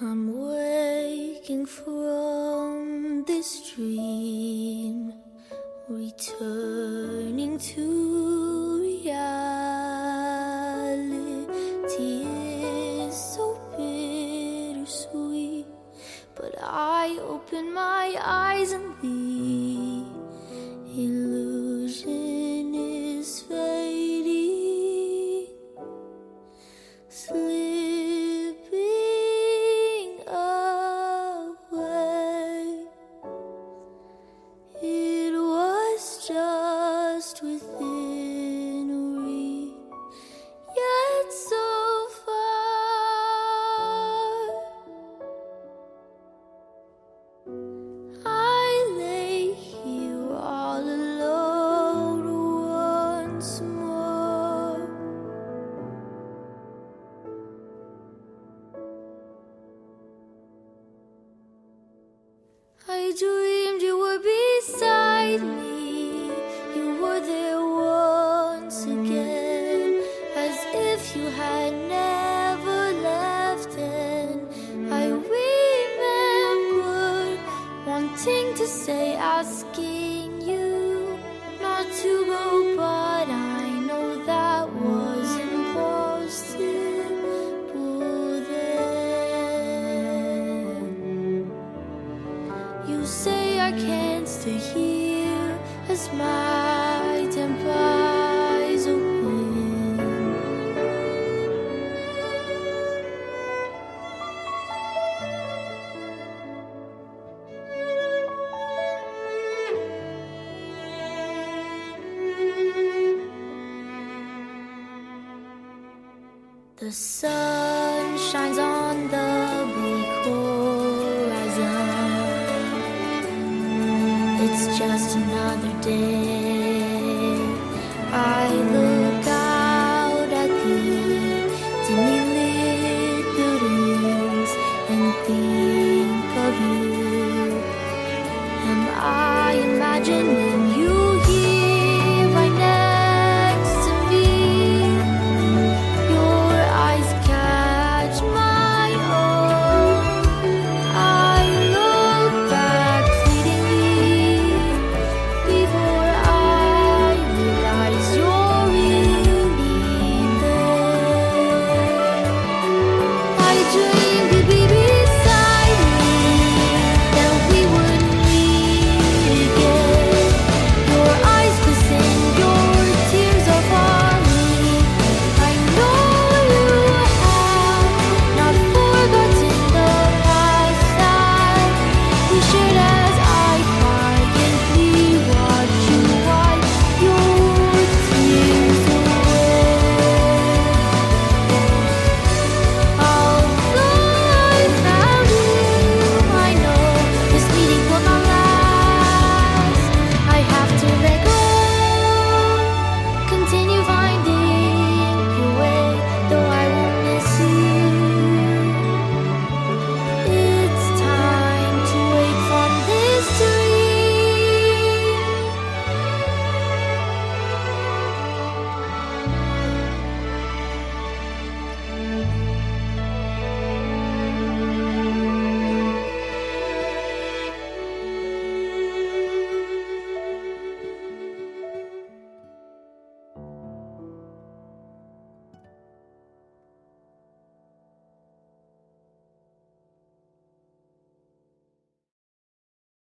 Awakening from this dream, returning to reality is so bittersweet. But I open my eyes and the I You say I can't stay here as my temper is open. The sun shines on the It's just another day. I